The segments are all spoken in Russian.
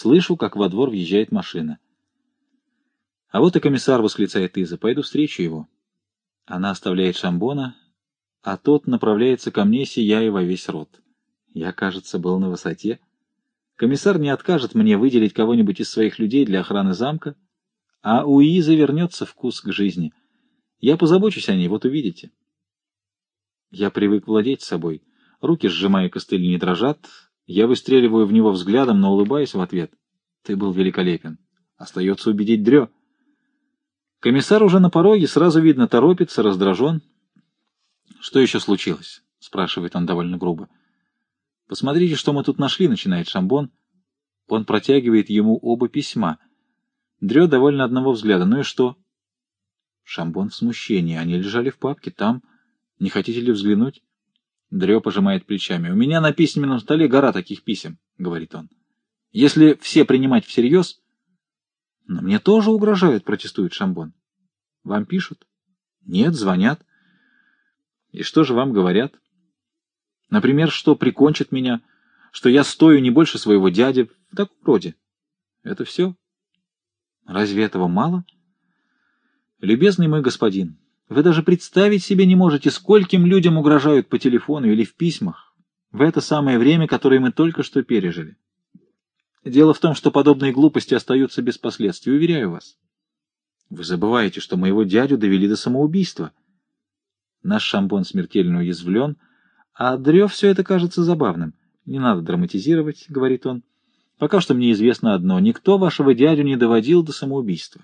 Слышу, как во двор въезжает машина. А вот и комиссар, восклицает Иза, пойду встречу его. Она оставляет Шамбона, а тот направляется ко мне, сияя во весь рот. Я, кажется, был на высоте. Комиссар не откажет мне выделить кого-нибудь из своих людей для охраны замка, а у Изы вернется вкус к жизни. Я позабочусь о ней, вот увидите. Я привык владеть собой. Руки, сжимая костыли, не дрожат. Я выстреливаю в него взглядом, но улыбаюсь в ответ. Ты был великолепен. Остается убедить Дрё. Комиссар уже на пороге, сразу видно, торопится, раздражен. «Что еще случилось?» — спрашивает он довольно грубо. «Посмотрите, что мы тут нашли», — начинает Шамбон. Он протягивает ему оба письма. Дрё довольно одного взгляда. «Ну и что?» Шамбон в смущении. Они лежали в папке там. Не хотите ли взглянуть? Дрё пожимает плечами. «У меня на письменном столе гора таких писем», — говорит он. «Если все принимать всерьез...» «Но мне тоже угрожают», — протестует Шамбон. «Вам пишут?» «Нет, звонят». «И что же вам говорят?» «Например, что прикончат меня, что я стою не больше своего дяди, в таком роде. Это все?» «Разве этого мало?» «Любезный мой господин, вы даже представить себе не можете, скольким людям угрожают по телефону или в письмах в это самое время, которое мы только что пережили. Дело в том, что подобные глупости остаются без последствий, уверяю вас. Вы забываете, что моего дядю довели до самоубийства. Наш шампон смертельно уязвлен, а Дрё все это кажется забавным. Не надо драматизировать, — говорит он. Пока что мне известно одно — никто вашего дядю не доводил до самоубийства.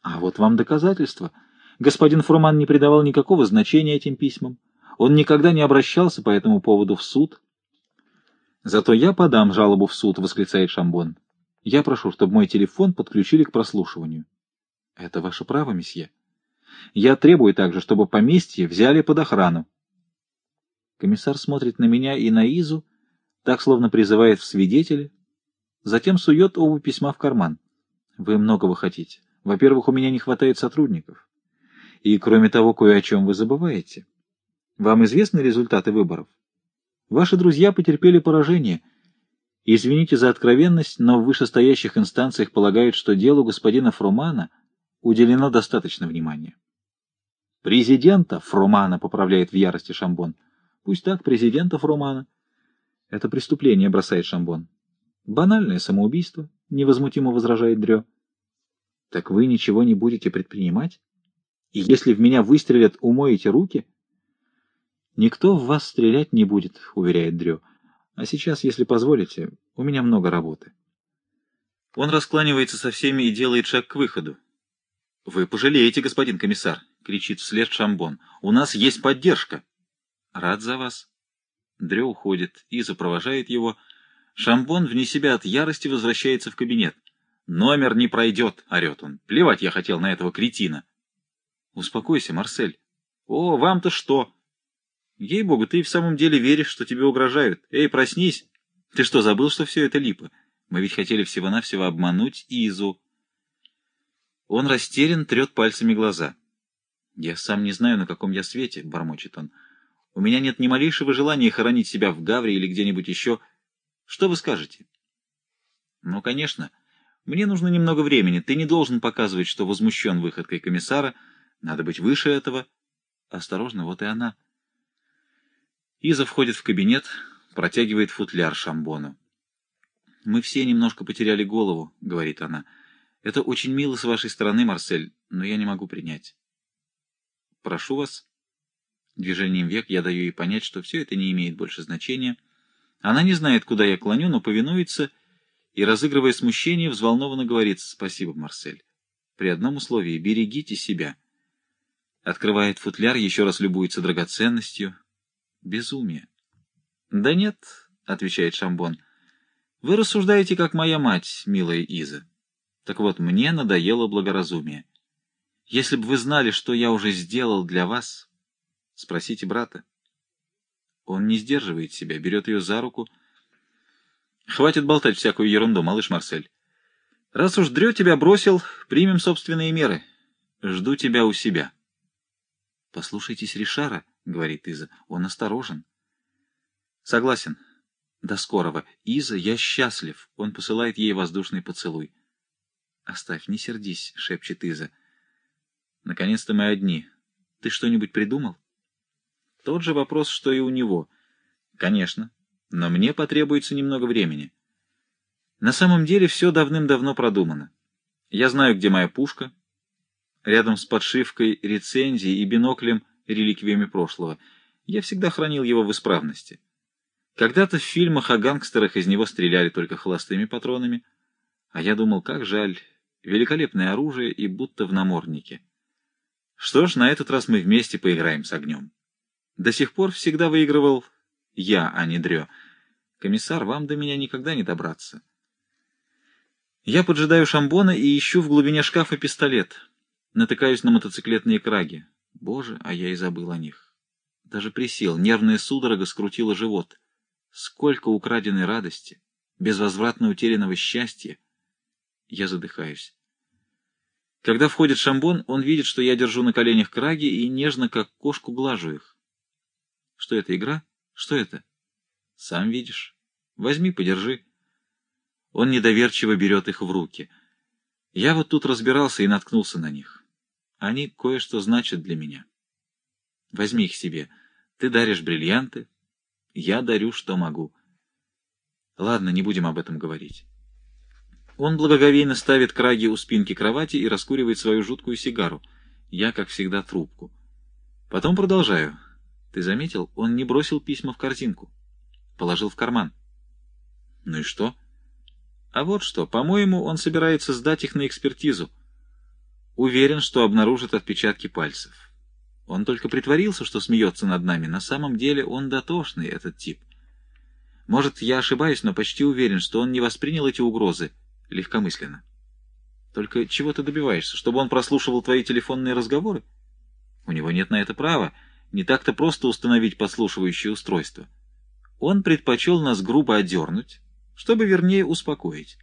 А вот вам доказательства — Господин Фурман не придавал никакого значения этим письмам. Он никогда не обращался по этому поводу в суд. «Зато я подам жалобу в суд», — восклицает Шамбон. «Я прошу, чтобы мой телефон подключили к прослушиванию». «Это ваше право, месье. Я требую также, чтобы поместье взяли под охрану». Комиссар смотрит на меня и на Изу, так словно призывает в свидетели, затем сует оба письма в карман. «Вы многого хотите. Во-первых, у меня не хватает сотрудников. И, кроме того, кое о чем вы забываете. Вам известны результаты выборов? Ваши друзья потерпели поражение. Извините за откровенность, но в вышестоящих инстанциях полагают, что делу господина Фрумана уделено достаточно внимания. Президента Фрумана поправляет в ярости Шамбон. Пусть так, президента Фрумана. Это преступление, бросает Шамбон. Банальное самоубийство, невозмутимо возражает Дрё. Так вы ничего не будете предпринимать? И если в меня выстрелят, умоете руки? Никто в вас стрелять не будет, уверяет Дрю. А сейчас, если позволите, у меня много работы. Он раскланивается со всеми и делает шаг к выходу. «Вы пожалеете, господин комиссар!» — кричит вслед Шамбон. «У нас есть поддержка!» «Рад за вас!» Дрю уходит и запровожает его. Шамбон, вне себя от ярости, возвращается в кабинет. «Номер не пройдет!» — орет он. «Плевать я хотел на этого кретина!» Успокойся, Марсель. О, вам-то что? Ей-богу, ты в самом деле веришь, что тебе угрожают. Эй, проснись! Ты что, забыл, что все это липо? Мы ведь хотели всего-навсего обмануть Изу. Он растерян, трет пальцами глаза. Я сам не знаю, на каком я свете, — бормочет он. У меня нет ни малейшего желания хоронить себя в Гавре или где-нибудь еще. Что вы скажете? Ну, конечно. Мне нужно немного времени. Ты не должен показывать, что возмущен выходкой комиссара, — надо быть выше этого. Осторожно, вот и она. Иза входит в кабинет, протягивает футляр Шамбону. «Мы все немножко потеряли голову», — говорит она. «Это очень мило с вашей стороны, Марсель, но я не могу принять». «Прошу вас». Движением век я даю ей понять, что все это не имеет больше значения. Она не знает, куда я клоню, но повинуется и, разыгрывая смущение, взволнованно говорит «Спасибо, Марсель. При одном условии — берегите себя». Открывает футляр, еще раз любуется драгоценностью. Безумие. — Да нет, — отвечает Шамбон. — Вы рассуждаете, как моя мать, милая Иза. Так вот, мне надоело благоразумие. Если бы вы знали, что я уже сделал для вас, спросите брата. Он не сдерживает себя, берет ее за руку. Хватит болтать всякую ерунду, малыш Марсель. Раз уж Дрё тебя бросил, примем собственные меры. Жду тебя у себя. — Послушайтесь Ришара, — говорит Иза, — он осторожен. — Согласен. До скорого. Иза, я счастлив. Он посылает ей воздушный поцелуй. Оставь, не сердись, шепчет Иза. Наконец-то мы одни. Ты что-нибудь придумал? Тот же вопрос, что и у него. Конечно, но мне потребуется немного времени. На самом деле все давным-давно продумано. Я знаю, где моя пушка, рядом с подшивкой рецензии и биноклем реликвиями прошлого. Я всегда хранил его в исправности. Когда-то в фильмах о гангстерах из него стреляли только холостыми патронами, а я думал, как жаль, великолепное оружие и будто в наморднике. Что ж, на этот раз мы вместе поиграем с огнем. До сих пор всегда выигрывал я, а не Дрё. Комиссар, вам до меня никогда не добраться. Я поджидаю Шамбона и ищу в глубине шкафа пистолет. Натыкаюсь на мотоциклетные краги. Боже, а я и забыл о них. Даже присел, нервная судорога скрутила живот. Сколько украденной радости, безвозвратно утерянного счастья. Я задыхаюсь. Когда входит Шамбон, он видит, что я держу на коленях краги и нежно, как кошку, глажу их. Что это, игра? Что это? Сам видишь. Возьми, подержи. Он недоверчиво берет их в руки. Я вот тут разбирался и наткнулся на них. Они кое-что значат для меня. Возьми их себе. Ты даришь бриллианты, я дарю, что могу. Ладно, не будем об этом говорить. Он благоговейно ставит краги у спинки кровати и раскуривает свою жуткую сигару. Я, как всегда, трубку. Потом продолжаю. Ты заметил, он не бросил письма в корзинку. Положил в карман. Ну и что? — а вот что, по-моему, он собирается сдать их на экспертизу. Уверен, что обнаружит отпечатки пальцев. Он только притворился, что смеется над нами. На самом деле он дотошный, этот тип. Может, я ошибаюсь, но почти уверен, что он не воспринял эти угрозы легкомысленно. Только чего ты добиваешься? Чтобы он прослушивал твои телефонные разговоры? У него нет на это права. Не так-то просто установить подслушивающее устройство. Он предпочел нас грубо одернуть, чтобы вернее успокоить.